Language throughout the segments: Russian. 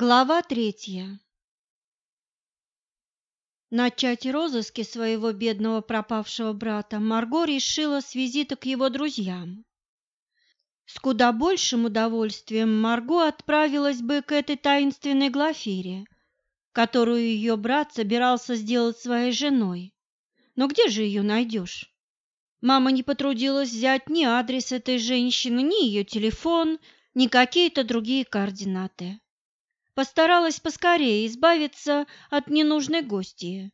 Глава третья. Начать розыски своего бедного пропавшего брата Марго решила с визита к его друзьям. С куда большим удовольствием Марго отправилась бы к этой таинственной Глафире, которую ее брат собирался сделать своей женой. Но где же ее найдешь? Мама не потрудилась взять ни адрес этой женщины, ни ее телефон, ни какие-то другие координаты постаралась поскорее избавиться от ненужной гости,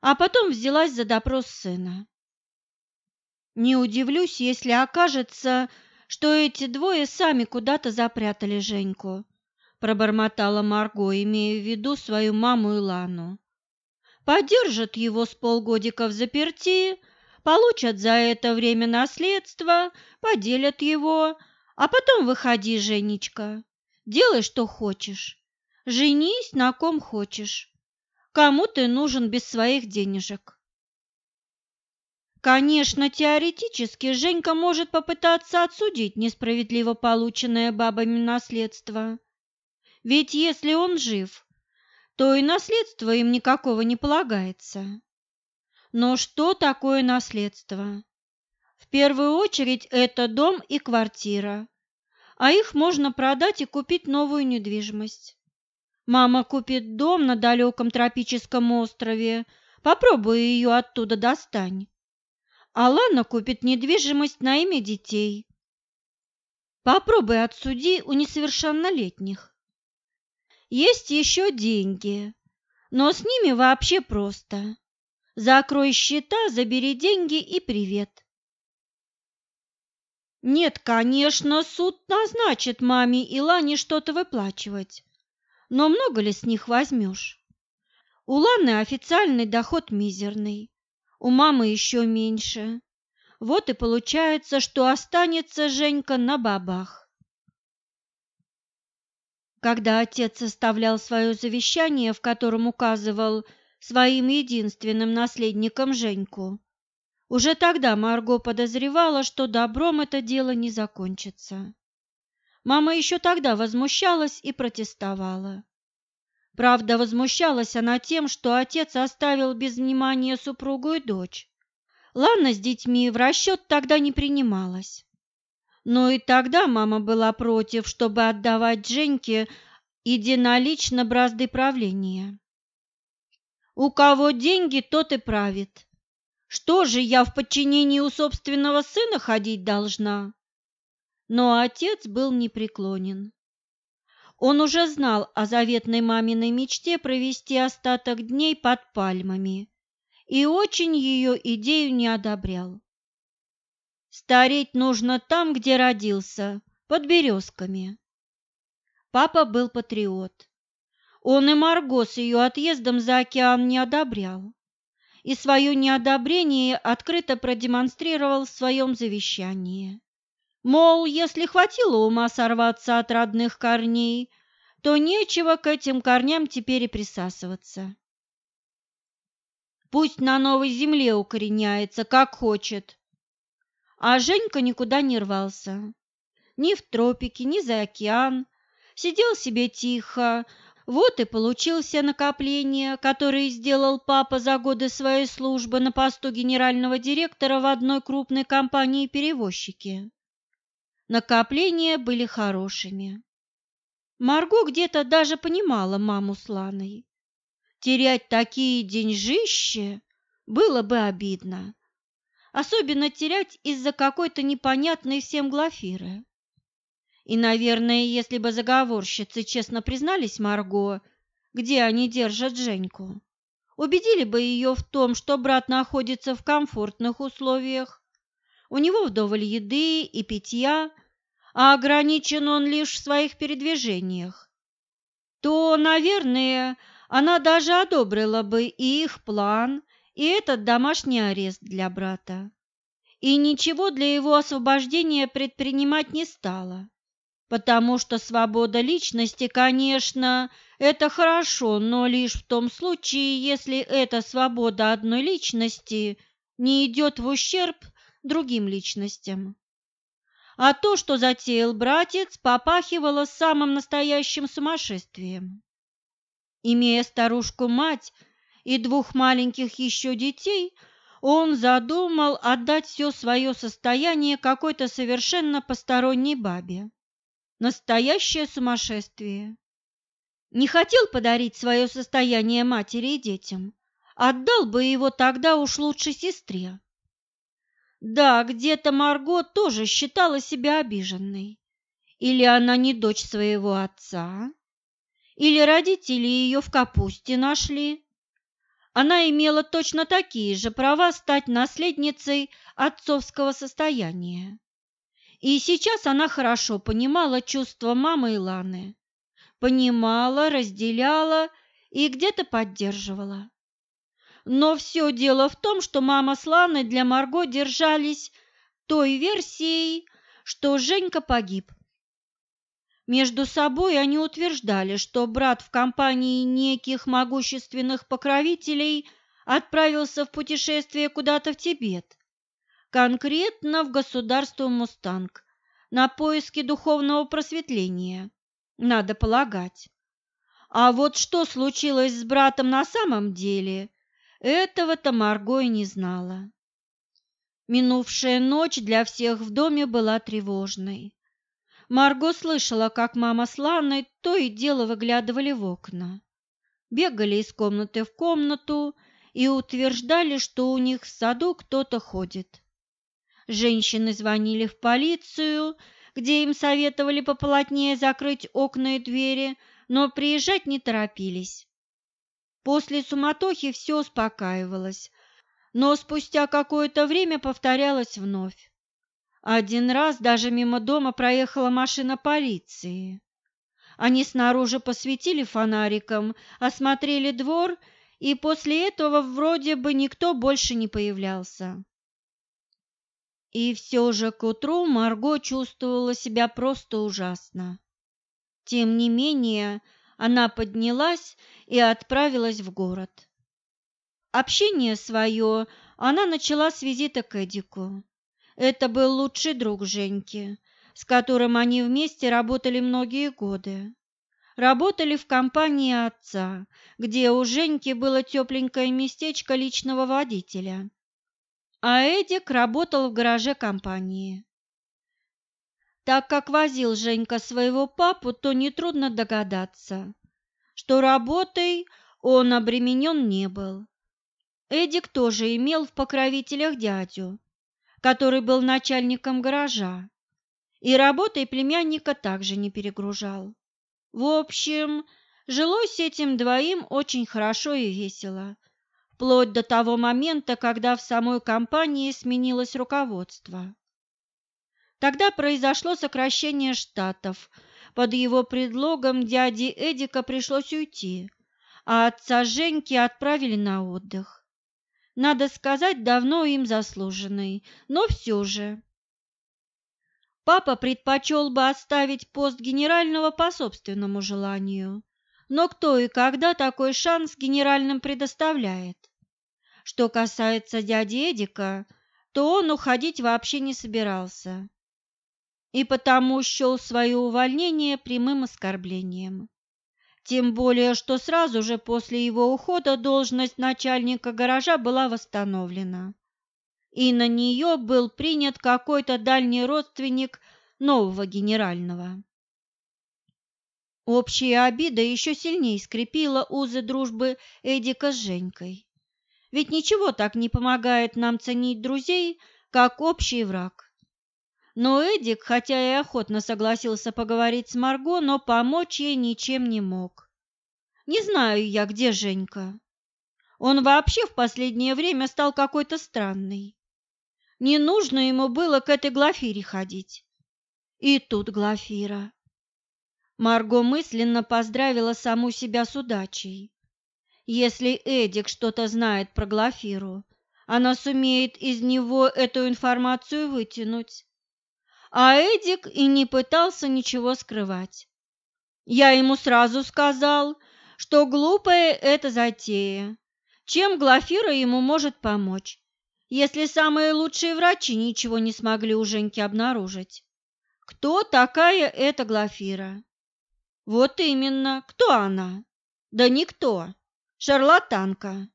а потом взялась за допрос сына. Не удивлюсь, если окажется, что эти двое сами куда-то запрятали Женьку, пробормотала Марго, имея в виду свою маму Илану. Подержат его с полгодика в заперти, получат за это время наследство, поделят его, а потом выходи, Женечка, делай, что хочешь. Женись на ком хочешь. Кому ты нужен без своих денежек? Конечно, теоретически Женька может попытаться отсудить несправедливо полученное бабами наследство. Ведь если он жив, то и наследство им никакого не полагается. Но что такое наследство? В первую очередь это дом и квартира, а их можно продать и купить новую недвижимость. Мама купит дом на далеком тропическом острове, попробуй ее оттуда достань. А Лана купит недвижимость на имя детей. Попробуй отсуди у несовершеннолетних. Есть еще деньги, но с ними вообще просто. Закрой счета, забери деньги и привет. Нет, конечно, суд назначит маме и Лане что-то выплачивать но много ли с них возьмешь? У Ланы официальный доход мизерный, у мамы еще меньше. Вот и получается, что останется Женька на бабах. Когда отец составлял свое завещание, в котором указывал своим единственным наследником Женьку, уже тогда Марго подозревала, что добром это дело не закончится. Мама еще тогда возмущалась и протестовала. Правда, возмущалась она тем, что отец оставил без внимания супругу и дочь. Лана с детьми в расчет тогда не принималась. Но и тогда мама была против, чтобы отдавать Женьке единолично бразды правления. «У кого деньги, тот и правит. Что же, я в подчинении у собственного сына ходить должна?» Но отец был непреклонен. Он уже знал о заветной маминой мечте провести остаток дней под пальмами и очень ее идею не одобрял. Стареть нужно там, где родился, под березками. Папа был патриот. Он и Марго с ее отъездом за океан не одобрял. И свое неодобрение открыто продемонстрировал в своем завещании. Мол, если хватило ума сорваться от родных корней, то нечего к этим корням теперь и присасываться. Пусть на новой земле укореняется, как хочет. А Женька никуда не рвался. Ни в тропики, ни за океан. Сидел себе тихо. Вот и получился накопление, которое сделал папа за годы своей службы на посту генерального директора в одной крупной компании-перевозчики. Накопления были хорошими. Марго где-то даже понимала маму с Ланой. Терять такие деньжища было бы обидно. Особенно терять из-за какой-то непонятной всем Глафиры. И, наверное, если бы заговорщицы честно признались Марго, где они держат Женьку, убедили бы ее в том, что брат находится в комфортных условиях, у него вдоволь еды и питья, а ограничен он лишь в своих передвижениях, то, наверное, она даже одобрила бы и их план, и этот домашний арест для брата. И ничего для его освобождения предпринимать не стала, потому что свобода личности, конечно, это хорошо, но лишь в том случае, если эта свобода одной личности не идет в ущерб другим личностям. А то, что затеял братец, попахивало самым настоящим сумасшествием. Имея старушку-мать и двух маленьких еще детей, он задумал отдать все свое состояние какой-то совершенно посторонней бабе. Настоящее сумасшествие. Не хотел подарить свое состояние матери и детям, отдал бы его тогда уж лучше сестре. Да, где-то Марго тоже считала себя обиженной. Или она не дочь своего отца, или родители ее в капусте нашли. Она имела точно такие же права стать наследницей отцовского состояния. И сейчас она хорошо понимала чувства мамы Иланы. Понимала, разделяла и где-то поддерживала. Но все дело в том, что мама с Ланой для Марго держались той версией, что Женька погиб. Между собой они утверждали, что брат в компании неких могущественных покровителей отправился в путешествие куда-то в Тибет, конкретно в государство Мустанг, на поиски духовного просветления, надо полагать. А вот что случилось с братом на самом деле – этого-то Марго и не знала. Минувшая ночь для всех в доме была тревожной. Марго слышала, как мама с Ланой то и дело выглядывали в окна. Бегали из комнаты в комнату и утверждали, что у них в саду кто-то ходит. Женщины звонили в полицию, где им советовали поплотнее закрыть окна и двери, но приезжать не торопились. После суматохи все успокаивалось, но спустя какое-то время повторялось вновь. Один раз даже мимо дома проехала машина полиции. Они снаружи посветили фонариком, осмотрели двор, и после этого вроде бы никто больше не появлялся. И все же к утру Марго чувствовала себя просто ужасно. Тем не менее, она поднялась и отправилась в город. Общение свое она начала с визита к Эдику. Это был лучший друг Женьки, с которым они вместе работали многие годы. Работали в компании отца, где у Женьки было тепленькое местечко личного водителя. А Эдик работал в гараже компании. Так как возил Женька своего папу, то нетрудно догадаться, что работой он обременен не был. Эдик тоже имел в покровителях дядю, который был начальником гаража, и работой племянника также не перегружал. В общем, жилось этим двоим очень хорошо и весело, вплоть до того момента, когда в самой компании сменилось руководство. Тогда произошло сокращение штатов. Под его предлогом дяде Эдика пришлось уйти, а отца Женьки отправили на отдых. Надо сказать, давно им заслуженный, но все же. Папа предпочел бы оставить пост генерального по собственному желанию, но кто и когда такой шанс генеральным предоставляет? Что касается дяди Эдика, то он уходить вообще не собирался и потому счел свое увольнение прямым оскорблением. Тем более, что сразу же после его ухода должность начальника гаража была восстановлена, и на нее был принят какой-то дальний родственник нового генерального. Общая обида еще сильнее скрепила узы дружбы Эдика с Женькой. Ведь ничего так не помогает нам ценить друзей, как общий враг. Но Эдик, хотя и охотно согласился поговорить с Марго, но помочь ей ничем не мог. Не знаю я, где Женька. Он вообще в последнее время стал какой-то странный. Не нужно ему было к этой Глафире ходить. И тут Глафира. Марго мысленно поздравила саму себя с удачей. Если Эдик что-то знает про Глафиру, она сумеет из него эту информацию вытянуть а Эдик и не пытался ничего скрывать. Я ему сразу сказал, что глупая это затея. Чем Глафира ему может помочь, если самые лучшие врачи ничего не смогли у Женьки обнаружить? кто такая эта Глафира? Вот именно, кто она? Да никто. Шарлатанка.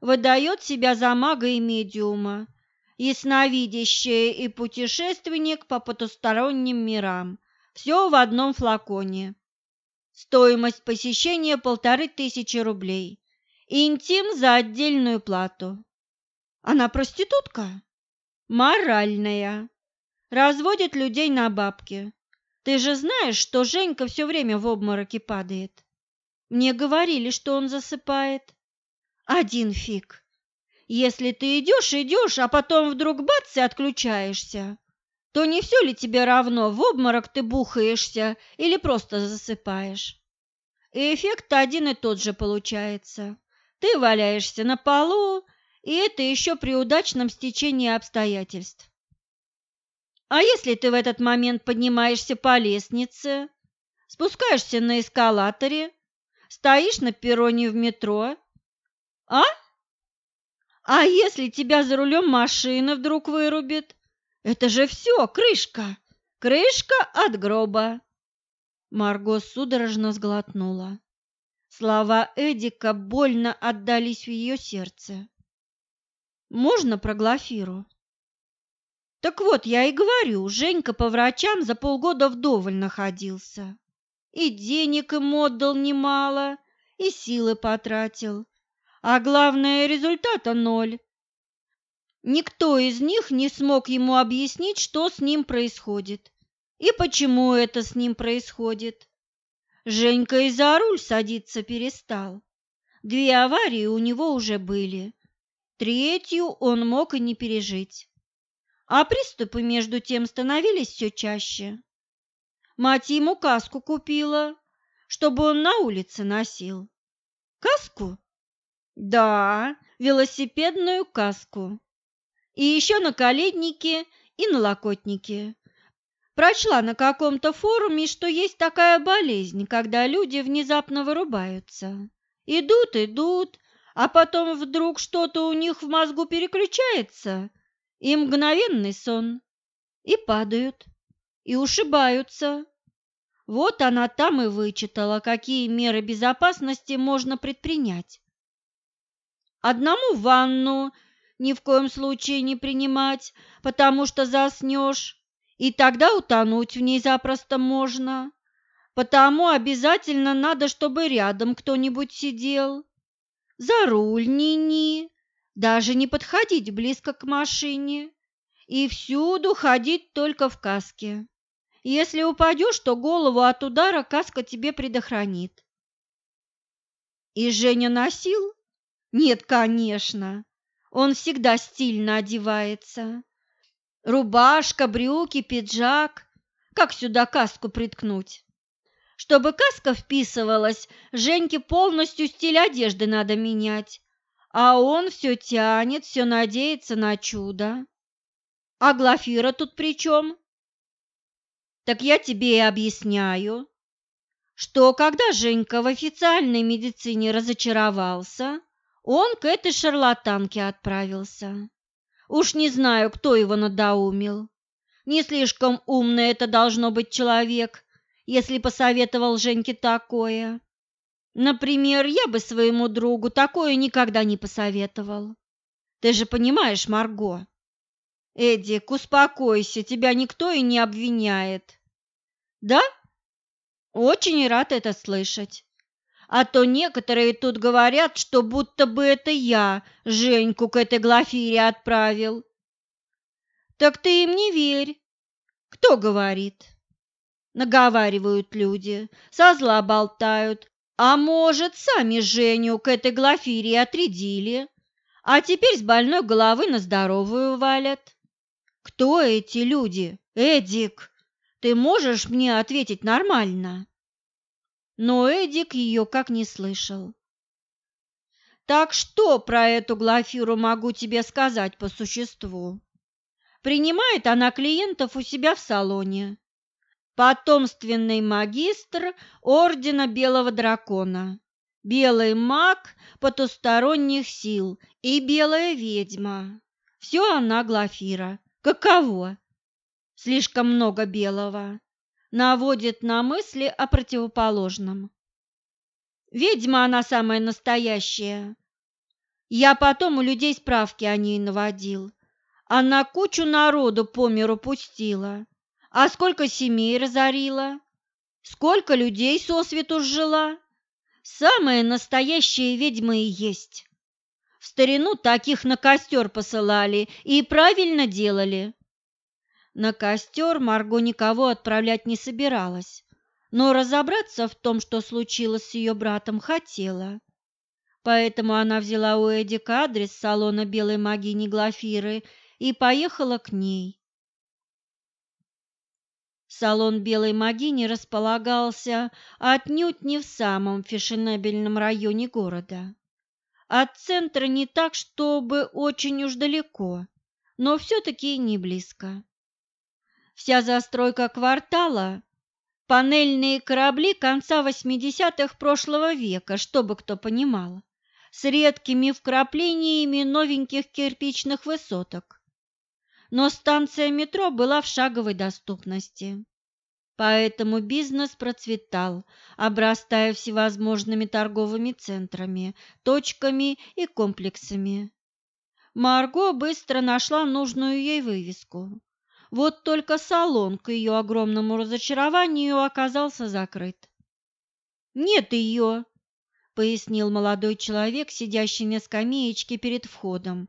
Выдает себя за мага и медиума, ясновидящая и путешественник по потусторонним мирам. Все в одном флаконе. Стоимость посещения полторы тысячи рублей. Интим за отдельную плату. Она проститутка? Моральная. Разводит людей на бабки. Ты же знаешь, что Женька все время в обмороке падает. Мне говорили, что он засыпает. Один фиг. Если ты идешь, идешь, а потом вдруг бац и отключаешься, то не все ли тебе равно, в обморок ты бухаешься или просто засыпаешь? И эффект один и тот же получается. Ты валяешься на полу, и это еще при удачном стечении обстоятельств. А если ты в этот момент поднимаешься по лестнице, спускаешься на эскалаторе, стоишь на перроне в метро, а? А если тебя за рулем машина вдруг вырубит? Это же все, крышка, крышка от гроба. Марго судорожно сглотнула. Слова Эдика больно отдались в ее сердце. «Можно про Глафиру?» «Так вот, я и говорю, Женька по врачам за полгода вдоволь находился. И денег им отдал немало, и силы потратил. А главное, результата ноль. Никто из них не смог ему объяснить, что с ним происходит и почему это с ним происходит. Женька и за руль садиться перестал. Две аварии у него уже были. Третью он мог и не пережить. А приступы между тем становились все чаще. Мать ему каску купила, чтобы он на улице носил. Каску? Да, велосипедную каску и еще на коледнике и на локотнике. Прочла на каком-то форуме, что есть такая болезнь, когда люди внезапно вырубаются. Идут, идут, а потом вдруг что-то у них в мозгу переключается, и мгновенный сон, и падают, и ушибаются. Вот она там и вычитала, какие меры безопасности можно предпринять. Одному ванну ни в коем случае не принимать, потому что заснешь, и тогда утонуть в ней запросто можно. Потому обязательно надо, чтобы рядом кто-нибудь сидел. За руль ни-ни, даже не подходить близко к машине. И всюду ходить только в каске. Если упадешь, то голову от удара каска тебе предохранит. И Женя носил? Нет, конечно. Он всегда стильно одевается. Рубашка, брюки, пиджак. Как сюда каску приткнуть? Чтобы каска вписывалась, Женьке полностью стиль одежды надо менять. А он все тянет, все надеется на чудо. А Глафира тут при чем? Так я тебе и объясняю, что когда Женька в официальной медицине разочаровался, он к этой шарлатанке отправился. Уж не знаю, кто его надоумил. Не слишком умный это должно быть человек, если посоветовал Женьке такое. Например, я бы своему другу такое никогда не посоветовал. Ты же понимаешь, Марго. Эдик, успокойся, тебя никто и не обвиняет. Да? Очень рад это слышать. А то некоторые тут говорят, что будто бы это я Женьку к этой Глафире отправил. Так ты им не верь. Кто говорит? Наговаривают люди, со зла болтают. А может, сами Женю к этой Глафире отрядили, а теперь с больной головы на здоровую валят. Кто эти люди? Эдик, ты можешь мне ответить нормально? Но Эдик ее как не слышал. Так что про эту Глафиру могу тебе сказать по существу? Принимает она клиентов у себя в салоне. Потомственный магистр Ордена Белого Дракона, белый маг потусторонних сил и белая ведьма. Все она Глафира. Каково? слишком много белого, наводит на мысли о противоположном. Ведьма она самая настоящая. Я потом у людей справки о ней наводил. Она кучу народу по миру пустила. А сколько семей разорила? Сколько людей сосвету жила? Самая настоящая ведьма и есть. В старину таких на костер посылали и правильно делали. На костер Марго никого отправлять не собиралась, но разобраться в том, что случилось с ее братом, хотела. Поэтому она взяла у Эдика адрес салона белой магини Глафиры и поехала к ней. Салон белой магини располагался отнюдь не в самом фешенебельном районе города. От центра не так, чтобы очень уж далеко, но все-таки не близко. Вся застройка квартала – панельные корабли конца 80-х прошлого века, чтобы кто понимал, с редкими вкраплениями новеньких кирпичных высоток. Но станция метро была в шаговой доступности. Поэтому бизнес процветал, обрастая всевозможными торговыми центрами, точками и комплексами. Марго быстро нашла нужную ей вывеску. Вот только салон, к ее огромному разочарованию, оказался закрыт. «Нет ее», — пояснил молодой человек, сидящий на скамеечке перед входом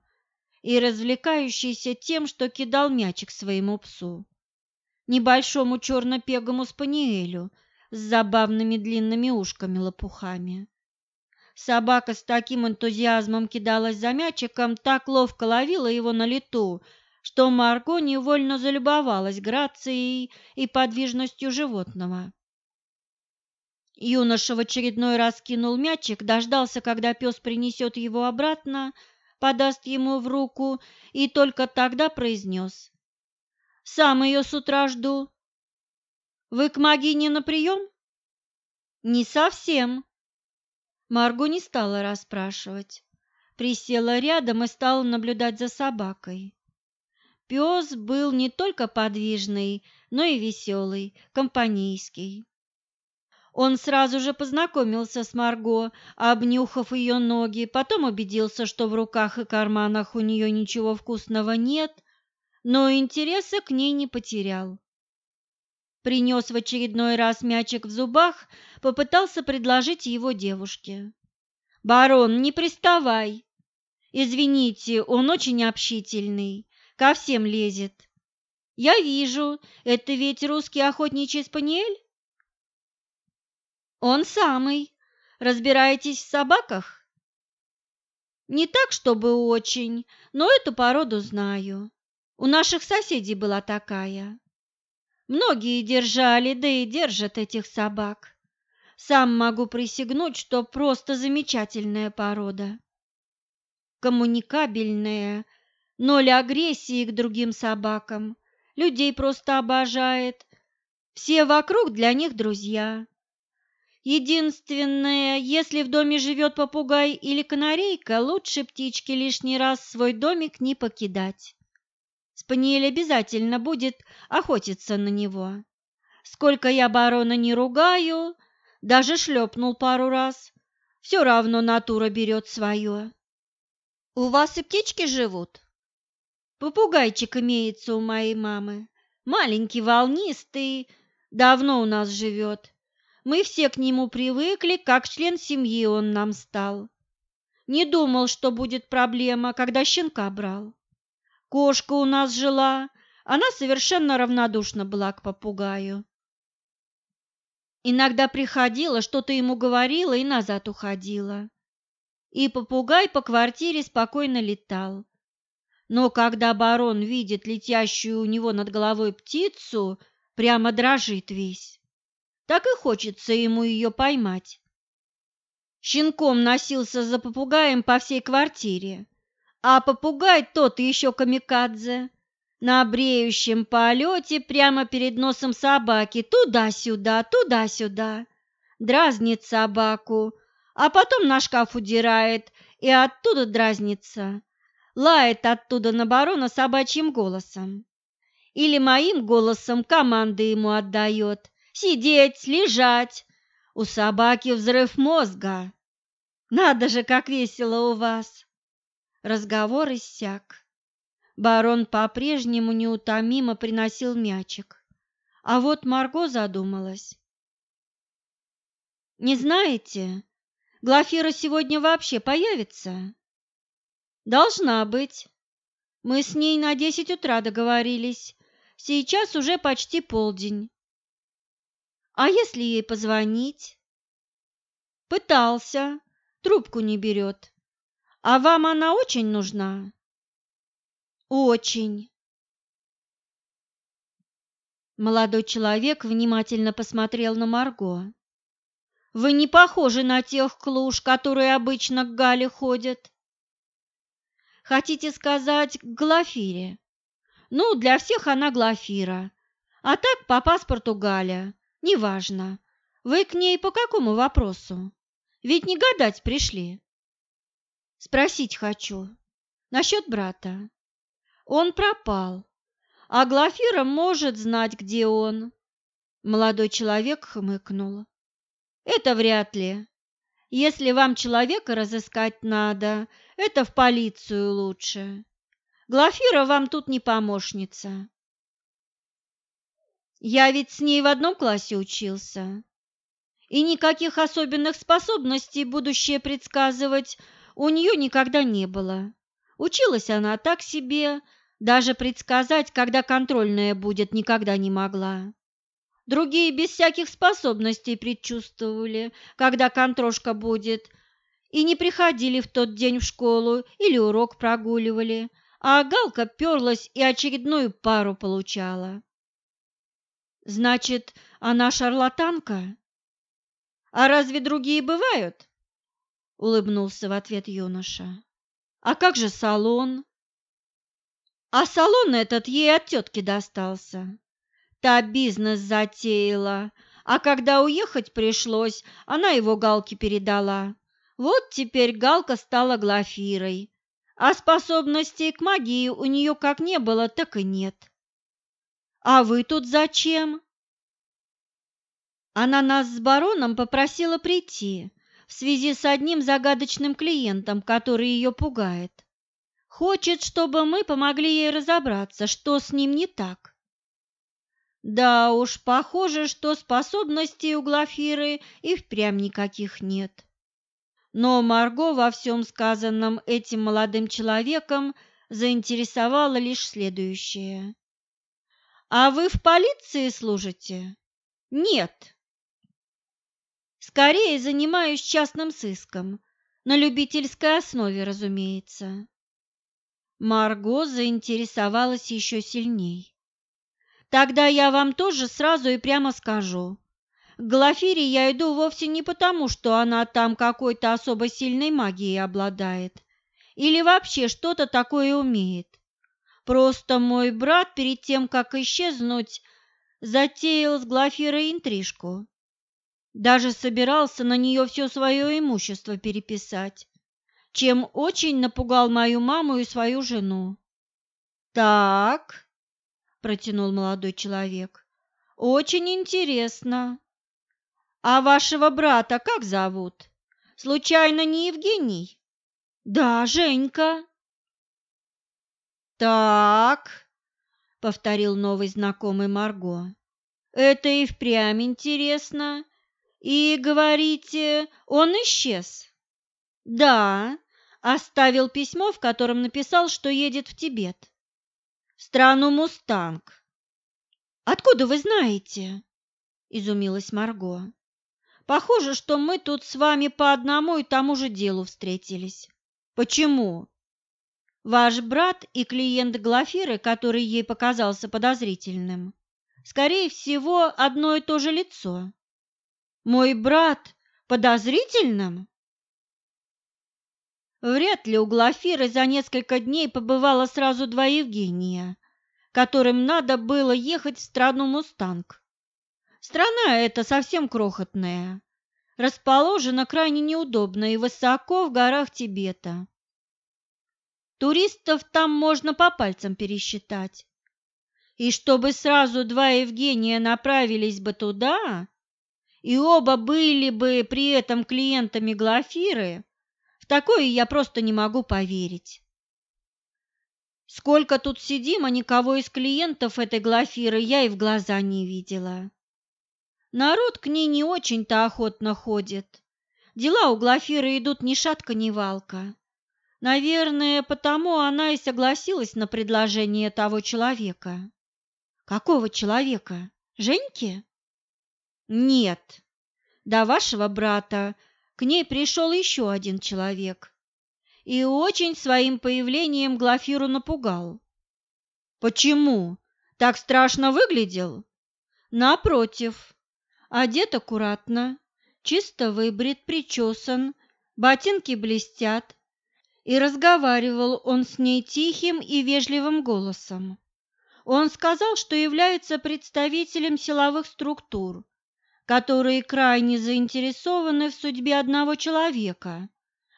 и развлекающийся тем, что кидал мячик своему псу небольшому черно-пегому спаниелю с забавными длинными ушками-лопухами. Собака с таким энтузиазмом кидалась за мячиком, так ловко ловила его на лету, что Марго невольно залюбовалась грацией и подвижностью животного. Юноша в очередной раз кинул мячик, дождался, когда пес принесет его обратно, подаст ему в руку и только тогда произнес сам ее с утра жду. Вы к Магине на прием? Не совсем. Марго не стала расспрашивать. Присела рядом и стала наблюдать за собакой. Пес был не только подвижный, но и веселый, компанейский. Он сразу же познакомился с Марго, обнюхав ее ноги, потом убедился, что в руках и карманах у нее ничего вкусного нет, но интереса к ней не потерял. Принес в очередной раз мячик в зубах, попытался предложить его девушке. «Барон, не приставай! Извините, он очень общительный, ко всем лезет. Я вижу, это ведь русский охотничий спаниель?» «Он самый. Разбираетесь в собаках?» «Не так, чтобы очень, но эту породу знаю. У наших соседей была такая. Многие держали, да и держат этих собак. Сам могу присягнуть, что просто замечательная порода. Коммуникабельная, ноль агрессии к другим собакам, людей просто обожает. Все вокруг для них друзья. Единственное, если в доме живет попугай или канарейка, лучше птичке лишний раз свой домик не покидать. Спаниель обязательно будет охотиться на него. Сколько я барона не ругаю, даже шлепнул пару раз, все равно натура берет свое. У вас и птички живут? Попугайчик имеется у моей мамы. Маленький, волнистый, давно у нас живет. Мы все к нему привыкли, как член семьи он нам стал. Не думал, что будет проблема, когда щенка брал. Кошка у нас жила, она совершенно равнодушна была к попугаю. Иногда приходила, что-то ему говорила и назад уходила. И попугай по квартире спокойно летал. Но когда барон видит летящую у него над головой птицу, прямо дрожит весь. Так и хочется ему ее поймать. Щенком носился за попугаем по всей квартире, а попугай тот еще камикадзе. На бреющем полете прямо перед носом собаки туда-сюда, туда-сюда. Дразнит собаку, а потом на шкаф удирает и оттуда дразнится. Лает оттуда на барона собачьим голосом. или моим голосом команды ему отдает. Сидеть, лежать. У собаки взрыв мозга. Надо же, как весело у вас. Разговор иссяк. Барон по-прежнему неутомимо приносил мячик. А вот Марго задумалась. «Не знаете, Глафира сегодня вообще появится?» «Должна быть. Мы с ней на десять утра договорились. Сейчас уже почти полдень. А если ей позвонить? Пытался, трубку не берет. А вам она очень нужна? Очень. Молодой человек внимательно посмотрел на Марго. Вы не похожи на тех клуш, которые обычно к Гале ходят. Хотите сказать, к Глафире? Ну, для всех она Глафира. А так по паспорту Галя. Неважно. Вы к ней по какому вопросу? Ведь не гадать пришли. Спросить хочу. Насчет брата. Он пропал. А Глафира может знать, где он. Молодой человек хмыкнул. Это вряд ли. Если вам человека разыскать надо, это в полицию лучше. Глафира вам тут не помощница. Я ведь с ней в одном классе учился. И никаких особенных способностей будущее предсказывать у нее никогда не было. Училась она так себе, даже предсказать, когда контрольная будет, никогда не могла. Другие без всяких способностей предчувствовали, когда контрошка будет, и не приходили в тот день в школу или урок прогуливали, а Галка перлась и очередную пару получала. Значит, она шарлатанка? А разве другие бывают? Улыбнулся в ответ юноша. А как же салон? А салон этот ей от тетки достался. Та бизнес затеяла, а когда уехать пришлось, она его Галке передала. Вот теперь Галка стала Глафирой, а способностей к магии у нее как не было, так и нет. А вы тут зачем? Она нас с бароном попросила прийти в связи с одним загадочным клиентом, который ее пугает. Хочет, чтобы мы помогли ей разобраться, что с ним не так. Да уж, похоже, что способностей у Глафиры и впрямь никаких нет. Но Марго во всем сказанном этим молодым человеком заинтересовала лишь следующее. А вы в полиции служите? Нет. Скорее занимаюсь частным сыском, на любительской основе, разумеется. Марго заинтересовалась еще сильней. Тогда я вам тоже сразу и прямо скажу. К Глафире я иду вовсе не потому, что она там какой-то особо сильной магией обладает или вообще что-то такое умеет. Просто мой брат перед тем, как исчезнуть, затеял с Глафирой интрижку. Даже собирался на нее все свое имущество переписать, чем очень напугал мою маму и свою жену. «Так», – протянул молодой человек, – «очень интересно. А вашего брата как зовут? Случайно не Евгений?» «Да, Женька». «Так», — повторил новый знакомый Марго, — «это и впрямь интересно. И, говорите, он исчез?» «Да, оставил письмо, в котором написал, что едет в Тибет. В страну Мустанг». «Откуда вы знаете?» – изумилась Марго. «Похоже, что мы тут с вами по одному и тому же делу встретились. Почему?» Ваш брат и клиент Глафиры, который ей показался подозрительным, скорее всего, одно и то же лицо. Мой брат подозрительным? Вряд ли у Глафиры за несколько дней побывало сразу два Евгения, которым надо было ехать в страну Мустанг. Страна эта совсем крохотная, расположена крайне неудобно и высоко в горах Тибета. Туристов там можно по пальцам пересчитать. и чтобы сразу два Евгения направились бы туда, и оба были бы при этом клиентами Глафиры, в такое я просто не могу поверить. Сколько тут сидим, а никого из клиентов этой Глафиры я и в глаза не видела. Народ к ней не очень-то охотно ходит. Дела у Глафиры идут ни шатка, ни валка. Наверное, потому она и согласилась на предложение того человека. Какого человека? Женьки? Нет. До вашего брата к ней пришел еще один человек и очень своим появлением Глафиру напугал. Почему? Так страшно выглядел? Напротив, одет аккуратно, чисто выбрит, причесан, ботинки блестят, и разговаривал он с ней тихим и вежливым голосом. Он сказал, что является представителем силовых структур, которые крайне заинтересованы в судьбе одного человека,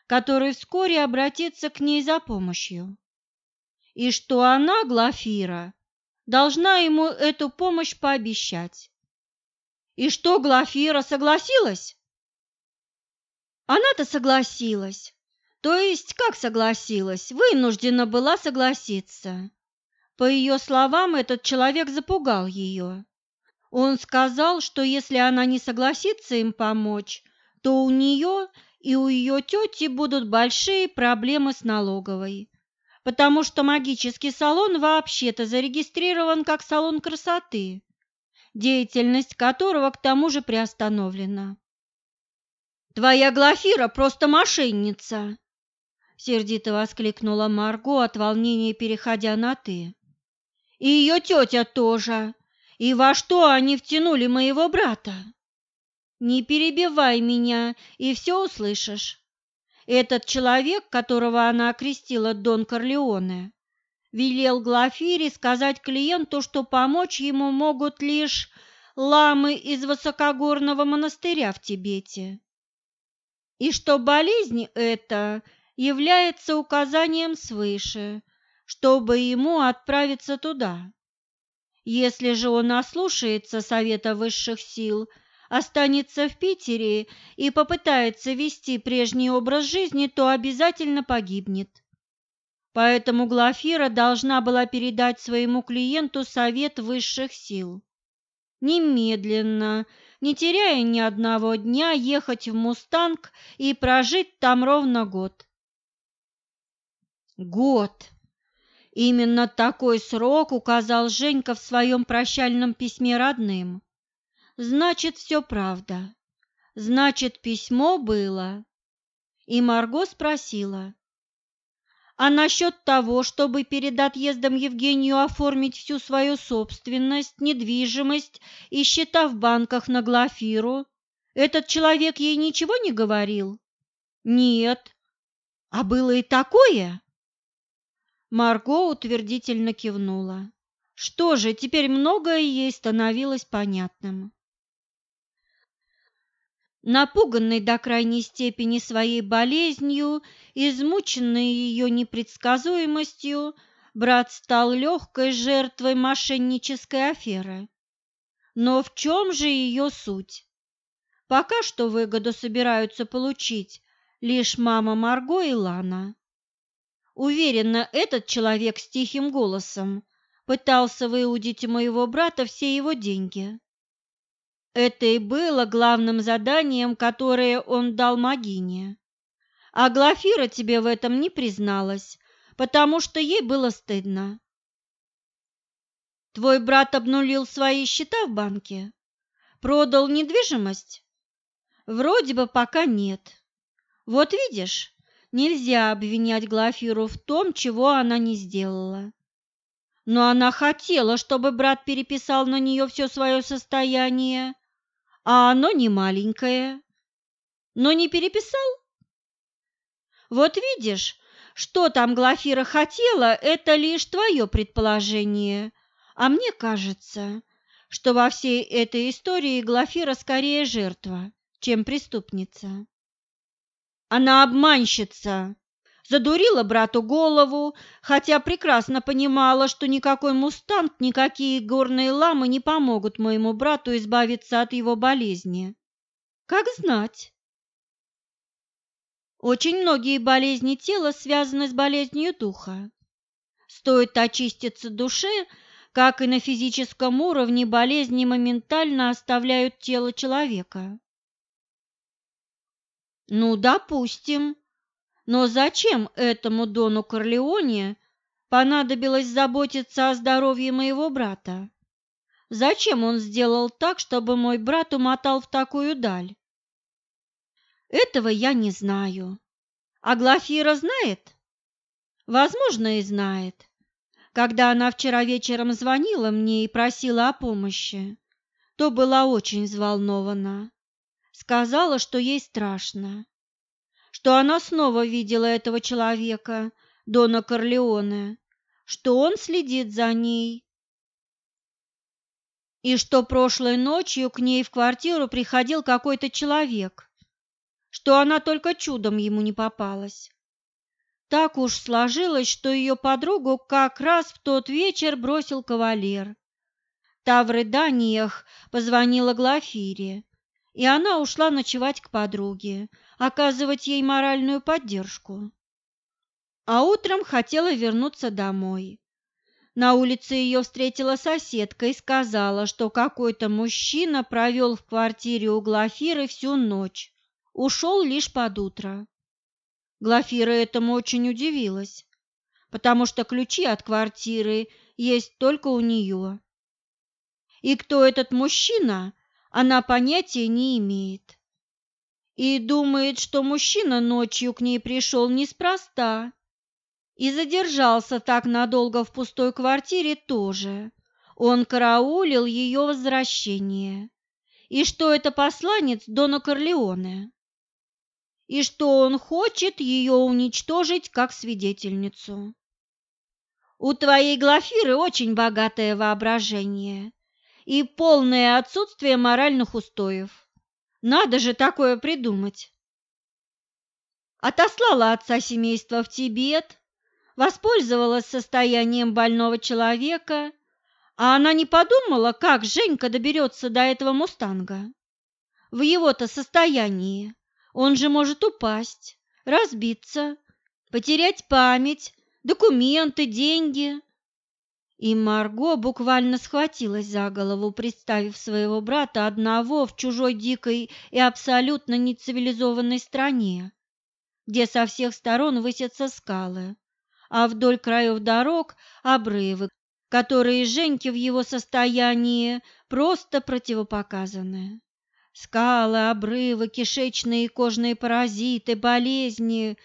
который вскоре обратится к ней за помощью. И что она, Глафира, должна ему эту помощь пообещать. И что, Глафира согласилась? Она-то согласилась. То есть, как согласилась, вынуждена была согласиться. По ее словам, этот человек запугал ее. Он сказал, что если она не согласится им помочь, то у нее и у ее тети будут большие проблемы с налоговой, потому что магический салон вообще-то зарегистрирован как салон красоты, деятельность которого к тому же приостановлена. «Твоя Глафира просто мошенница!» Сердито воскликнула Марго от волнения, переходя на «ты». «И ее тетя тоже! И во что они втянули моего брата?» Не перебивай меня, и все услышишь. Этот человек, которого она окрестила Дон Корлеоне, велел Глафире сказать клиенту, что помочь ему могут лишь ламы из высокогорного монастыря в Тибете, и что болезнь эта является указанием свыше, чтобы ему отправиться туда. Если же он ослушается совета высших сил – останется в Питере и попытается вести прежний образ жизни, то обязательно погибнет. Поэтому Глафира должна была передать своему клиенту совет высших сил. Немедленно, не теряя ни одного дня, ехать в Мустанг и прожить там ровно год. Год! Именно такой срок указал Женька в своем прощальном письме родным. Значит, все правда. Значит, письмо было. И Марго спросила. А насчет того, чтобы перед отъездом Евгению оформить всю свою собственность, недвижимость и счета в банках на Глафиру, этот человек ей ничего не говорил? Нет. А было и такое? Марго утвердительно кивнула. Что же, теперь многое ей становилось понятным. Напуганный до крайней степени своей болезнью, измученный ее непредсказуемостью, брат стал легкой жертвой мошеннической аферы. Но в чем же ее суть? Пока что выгоду собираются получить лишь мама Марго и Лана. Уверенно, этот человек с тихим голосом пытался выудить у моего брата все его деньги. Это и было главным заданием, которое он дал Магине. А Глафира тебе в этом не призналась, потому что ей было стыдно. Твой брат обнулил свои счета в банке? Продал недвижимость? Вроде бы пока нет. Вот видишь, нельзя обвинять Глафиру в том, чего она не сделала. Но она хотела, чтобы брат переписал на нее все свое состояние, а оно не маленькое. Но не переписал? Вот видишь, что там Глафира хотела, это лишь твое предположение. А мне кажется, что во всей этой истории Глафира скорее жертва, чем преступница. Она обманщица, задурила брату голову, хотя прекрасно понимала, что никакой мустанг, никакие горные ламы не помогут моему брату избавиться от его болезни. Как знать. Очень многие болезни тела связаны с болезнью духа. Стоит очиститься душе, как и на физическом уровне болезни моментально оставляют тело человека. Ну, допустим. Но зачем этому Дону Корлеоне понадобилось заботиться о здоровье моего брата? Зачем он сделал так, чтобы мой брат умотал в такую даль? Этого я не знаю. А Глафира знает? Возможно, и знает. Когда она вчера вечером звонила мне и просила о помощи, то была очень взволнована. Сказала, что ей страшно, что она снова видела этого человека, Дона Корлеоне, что он следит за ней, и что прошлой ночью к ней в квартиру приходил какой-то человек, что она только чудом ему не попалась. Так уж сложилось, что ее подругу как раз в тот вечер бросил кавалер. Та в рыданиях позвонила Глафире, и она ушла ночевать к подруге, оказывать ей моральную поддержку. А утром хотела вернуться домой. На улице ее встретила соседка и сказала, что какой-то мужчина провел в квартире у Глафиры всю ночь, ушел лишь под утро. Глафира этому очень удивилась, потому что ключи от квартиры есть только у нее. И кто этот мужчина, она понятия не имеет. И думает, что мужчина ночью к ней пришел неспроста и задержался так надолго в пустой квартире тоже. Он караулил ее возвращение. И что это посланец Дона Корлеоне и что он хочет ее уничтожить как свидетельницу. У твоей Глафиры очень богатое воображение и полное отсутствие моральных устоев. Надо же такое придумать. Отослала отца семейства в Тибет, воспользовалась состоянием больного человека, а она не подумала, как Женька доберется до этого мустанга. В его-то состоянии он же может упасть, разбиться, потерять память, документы, деньги. И Марго буквально схватилась за голову, представив своего брата одного в чужой дикой и абсолютно нецивилизованной стране, где со всех сторон высятся скалы, а вдоль краев дорог – обрывы, которые Женьке в его состоянии просто противопоказаны. Скалы, обрывы, кишечные и кожные паразиты, болезни,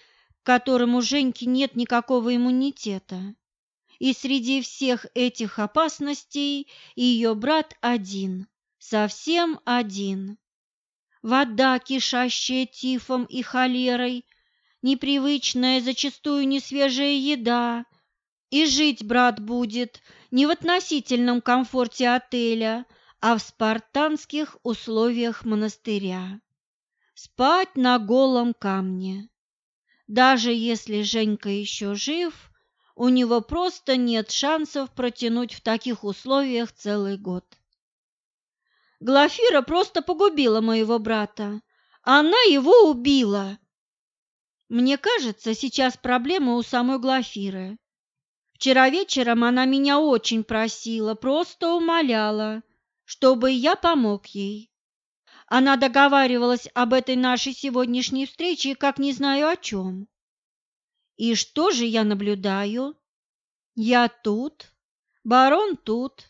к которым у Женьки нет никакого иммунитета. И среди всех этих опасностей ее брат один, совсем один. Вода, кишащая тифом и холерой, непривычная, зачастую несвежая еда. И жить брат будет не в относительном комфорте отеля, а в спартанских условиях монастыря. Спать на голом камне. Даже если Женька еще жив, у него просто нет шансов протянуть в таких условиях целый год. Глафира просто погубила моего брата. Она его убила. Мне кажется, сейчас проблема у самой Глафиры. Вчера вечером она меня очень просила, просто умоляла, чтобы я помог ей. Она договаривалась об этой нашей сегодняшней встрече, как не знаю о чем. И что же я наблюдаю? Я тут, барон тут,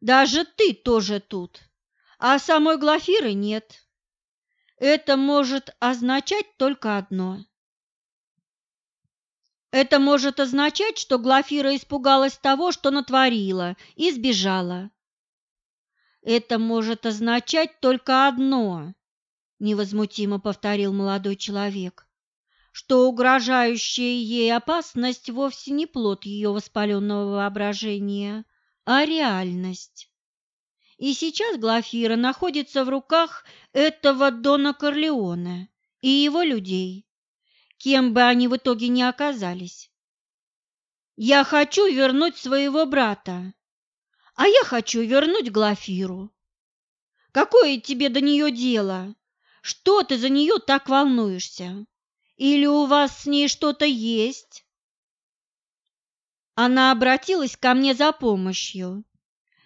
даже ты тоже тут, а самой Глафиры нет. Это может означать только одно. Это может означать, что Глафира испугалась того, что натворила, и сбежала. Это может означать только одно, невозмутимо повторил молодой человек, что угрожающая ей опасность вовсе не плод ее воспаленного воображения, а реальность. И сейчас Глафира находится в руках этого Дона Корлеоне и его людей. кем бы они в итоге ни оказались. Я хочу вернуть своего брата, а я хочу вернуть Глафиру. Какое тебе до нее дело? Что ты за нее так волнуешься? Или у вас с ней что-то есть?» Она обратилась ко мне за помощью.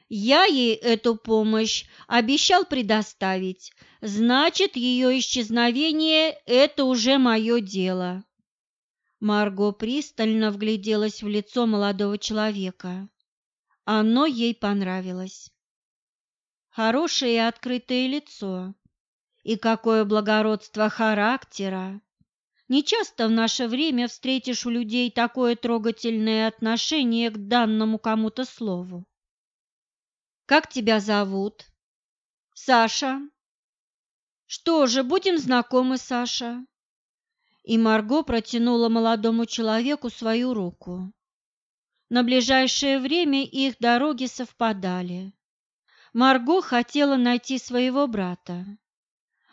Я ей эту помощь обещал предоставить, значит, ее исчезновение – это уже мое дело. Марго пристально вгляделась в лицо молодого человека. Оно ей понравилось. Хорошее и открытое лицо. И какое благородство характера! Нечасто в наше время встретишь у людей такое трогательное отношение к данному кому-то слову. «Как тебя зовут?» «Саша». «Что же, будем знакомы, Саша?» И Марго протянула молодому человеку свою руку. На ближайшее время их дороги совпадали. Марго хотела найти своего брата,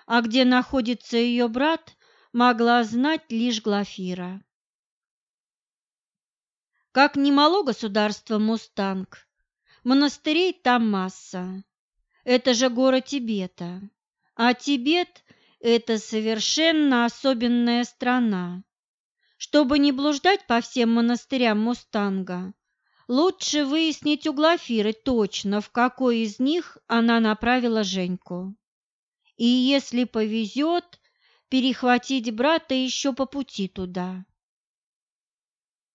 а где находится ее брат, могла знать лишь Глафира. Как немало государство Мустанг, монастырей там масса. Это же город Тибета, а Тибет – это совершенно особенная страна. Чтобы не блуждать по всем монастырям Мустанга, лучше выяснить у Глафиры точно, в какой из них она направила Женьку. И если повезет, перехватить брата еще по пути туда.